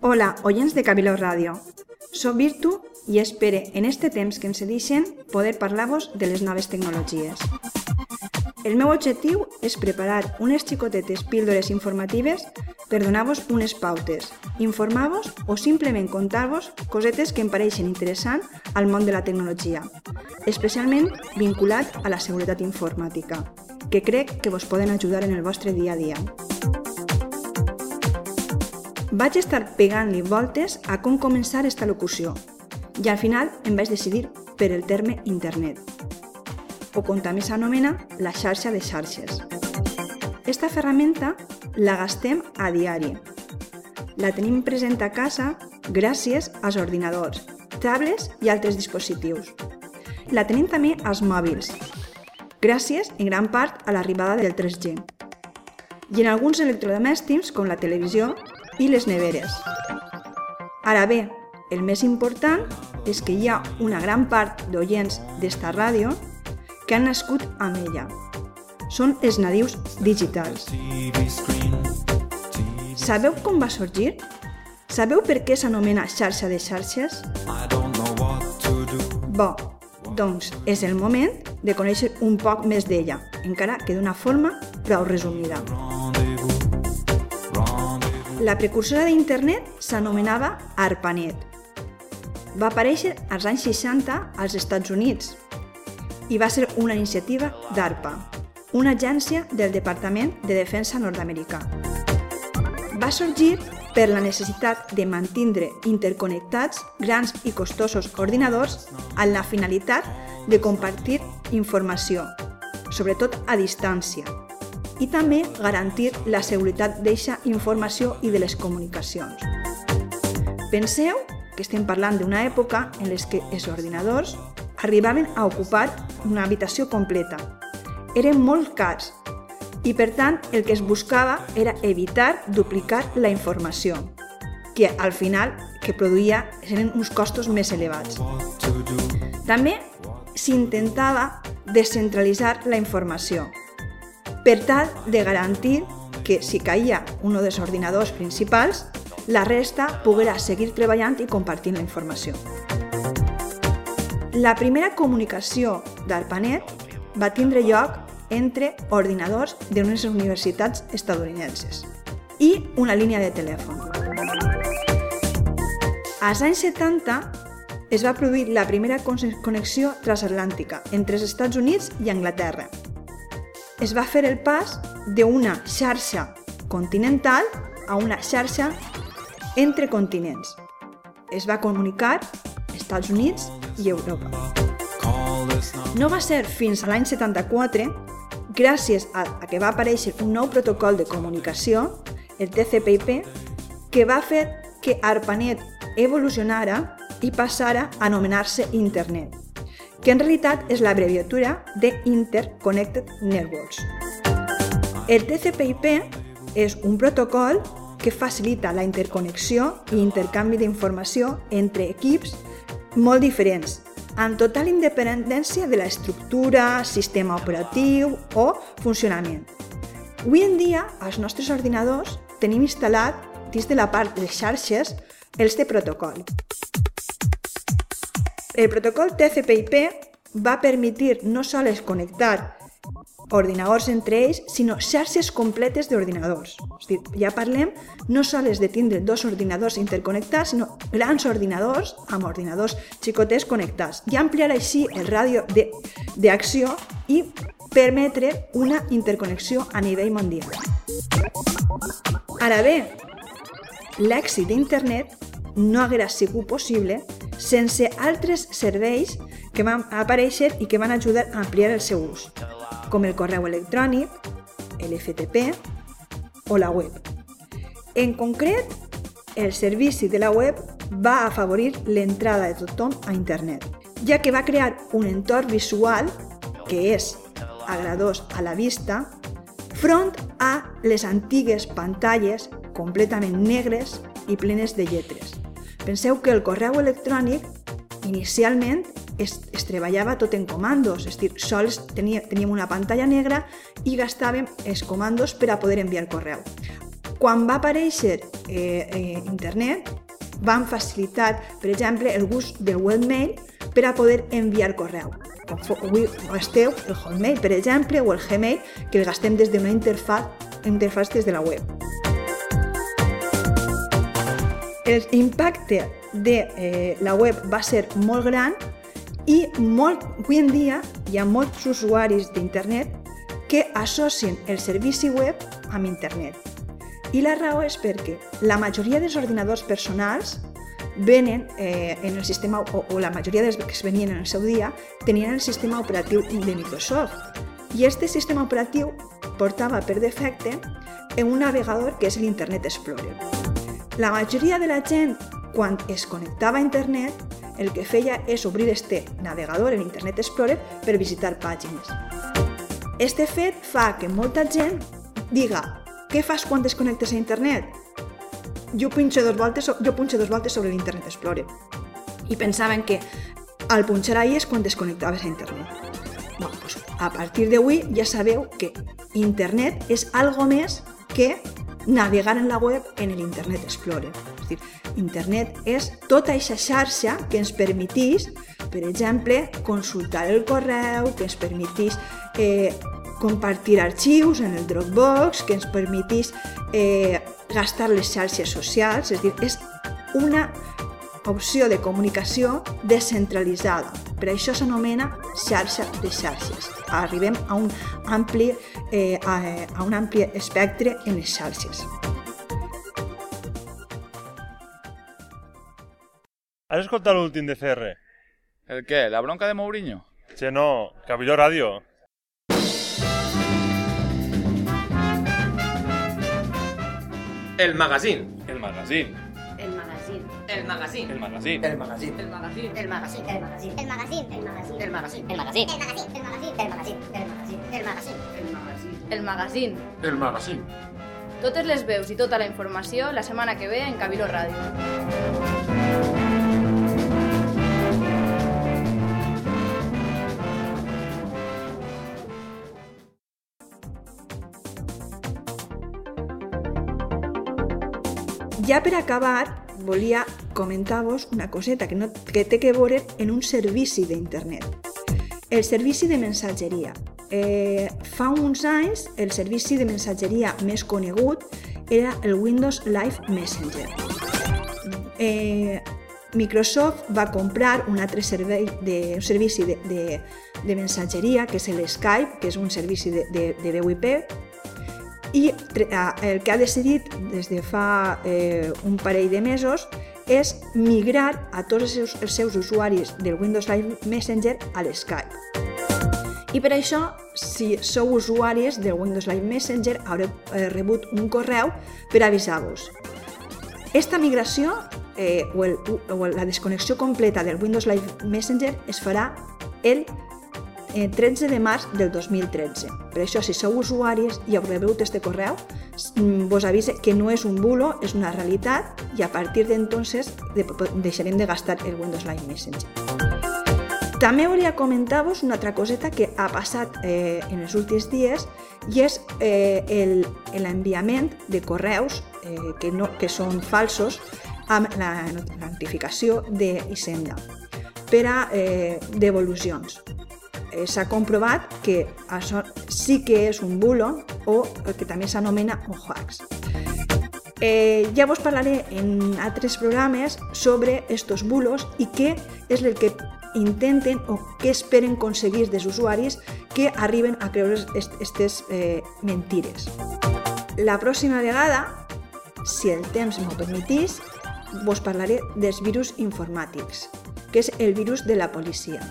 Hola, oients de Cabiló Ràdio. Soc Virtu i espere en este temps que ens deixen poder parlar-vos de les noves tecnologies. El meu objectiu és preparar unes xicotetes píldores informatives per donar-vos unes pautes, informar-vos o simplement contar-vos cosetes que em pareixen interessant al món de la tecnologia, especialment vinculat a la seguretat informàtica, que crec que vos poden ajudar en el vostre dia a dia. Vaig estar pegant-li voltes a com començar esta locució i al final em vaig decidir per el terme internet, o com també s'anomena la xarxa de xarxes. Esta ferramenta la gastem a diari. La tenim present a casa gràcies als ordinadors, tablets i altres dispositius. La tenim també als mòbils, gràcies en gran part a l'arribada del 3G. I en alguns electrodomèstics, com la televisió, i les neveres. Ara bé, el més important és que hi ha una gran part d'oients d'esta ràdio que han nascut amb ella. Són els nadius digitals. Sabeu com va sorgir? Sabeu per què s'anomena xarxa de xarxes? Bo, doncs és el moment de conèixer un poc més d'ella, encara que d'una forma prou resumida. La precursora d'internet s'anomenava ARPANET. Va aparèixer als anys 60 als Estats Units i va ser una iniciativa d'ARPA, una agència del Departament de Defensa nord-americà. Va sorgir per la necessitat de mantindre interconnectats grans i costosos ordinadors amb la finalitat de compartir informació, sobretot a distància, i també garantir la seguretat d'eixa informació i de les comunicacions. Penseu que estem parlant d'una època en les que els ordinadors arribaven a ocupar una habitació completa. Eren molt cars i, per tant, el que es buscava era evitar duplicar la informació, que al final que produïa eren uns costos més elevats. També s'intentava descentralitzar la informació, per tal de garantir que si caia un dels ordinadors principals, la resta poguera seguir treballant i compartint la informació. La primera comunicació d'ARPANET va tindre lloc entre ordinadors d'unes universitats estadounidenses i una línia de telèfon. Als anys 70 es va produir la primera connexió transatlàntica entre els Estats Units i Anglaterra, es va fer el pas d'una xarxa continental a una xarxa entre continents. Es va comunicar Estats Units i Europa. No va ser fins a l'any 74, gràcies a, que va aparèixer un nou protocol de comunicació, el TCP/IP, que va fer que ARPANET evolucionara i passara a anomenar-se Internet que en realitat és l'abreviatura de Interconnected Networks. El TCP/IP és un protocol que facilita la interconnexió i intercanvi d'informació entre equips molt diferents, amb total independència de l'estructura, sistema operatiu o funcionament. Avui en dia, als nostres ordinadors tenim instal·lat, dins de la part de xarxes, els de protocol. El protocol TCP/IP va permitir no sols connectar ordinadors entre ells, sinó xarxes completes d'ordinadors. És dir, ja parlem no sols de tindre dos ordinadors interconnectats, sinó grans ordinadors amb ordinadors xicotets connectats i ampliar així el ràdio d'acció i permetre una interconnexió a nivell mundial. Ara bé, l'èxit d'internet no haguera sigut possible sense altres serveis que van aparèixer i que van ajudar a ampliar el seu ús, com el correu electrònic, l'FTP o la web. En concret, el servici de la web va afavorir l'entrada de tothom a internet, ja que va crear un entorn visual que és agradós a la vista front a les antigues pantalles completament negres i plenes de lletres. Penseu que el correu electrònic inicialment es, es treballava tot en comandos, és dir, sols tenia, teníem una pantalla negra i gastàvem els comandos per a poder enviar correu. Quan va aparèixer eh, eh, internet, van facilitar, per exemple, el gust del webmail per a poder enviar correu. Avui gasteu el Hotmail, per exemple, o el Gmail, que el gastem des d'una interfaz, interfaz des de la web. L'impacte de eh, la web va ser molt gran i molt, avui en dia hi ha molts usuaris d'internet que associen el servici web amb internet. I la raó és perquè la majoria dels ordinadors personals venen eh, en el sistema, o, o la majoria dels que es venien en el seu dia, tenien el sistema operatiu de Microsoft. I este sistema operatiu portava per defecte en un navegador que és l'Internet Explorer. La majoria de la gent, quan es connectava a internet, el que feia és obrir este navegador, en Internet Explorer, per visitar pàgines. Este fet fa que molta gent diga què fas quan es connectes a internet? Jo punxo dos voltes, jo punxo dos voltes sobre l'Internet Explorer. I pensaven que al punxar ahí és quan desconnectaves a internet. Bueno, pues a partir d'avui ja sabeu que internet és algo més que navegar en la web en l'Internet Explorer. Dir, internet és tota aquesta xarxa que ens permetís, per exemple, consultar el correu, que ens permetís eh, compartir arxius en el Dropbox, que ens permetís eh, gastar les xarxes socials, és dir, és una opció de comunicació descentralitzada. Per això s'anomena xarxa de xarxes. Arribem a un ampli, eh, a, a un ampli espectre en les xarxes. Has escoltat l'últim de CR? ¿El qué? ¿La bronca de Mourinho? Che, no, Cabiló Radio. El magazine. El magazine. El magazine. El magazine. El magazine. El magazine. El magazine. El magazine. El magazine. El magazine. El magazine. El magazine. El magazine. El magazine. El magazine. El magazine. El magazine. El magazine. El magazine. Totes les veus i tota la informació la setmana que ve en Cabilo Ràdio. Ja per acabar, volia comentar-vos una coseta que, no, que té que veure en un servici d'internet. El servici de mensatgeria. Eh, fa uns anys, el servici de mensatgeria més conegut era el Windows Live Messenger. Eh, Microsoft va comprar un altre servei de, un servici de, de, de mensatgeria, que és l'Skype, que és un servici de, de, de veu IP, i el que ha decidit des de fa eh, un parell de mesos és migrar a tots els seus, els seus usuaris del Windows Live Messenger a l'Skype. I per això, si sou usuaris del Windows Live Messenger, haureu eh, rebut un correu per avisar-vos. Esta migració eh, o, el, o la desconnexió completa del Windows Live Messenger es farà el eh, 13 de març del 2013. Per això, si sou usuaris i heu rebut este correu, mm, vos avise que no és un bulo, és una realitat i a partir d'entonces de, deixarem de gastar el Windows Live Messenger. També volia comentar-vos una altra coseta que ha passat eh, en els últims dies i és eh, l'enviament de correus eh, que, no, que són falsos amb la notificació d'Hisenda per a eh, devolucions s'ha comprovat que això sí que és un bulo o el que també s'anomena un hoax. Eh, ja vos parlaré en altres programes sobre estos bulos i què és el que intenten o què esperen aconseguir dels usuaris que arriben a creure aquestes eh. La pròxima vegada, si el temps m'ho permetís, vos parlaré dels virus informàtics, que és el virus de la policia.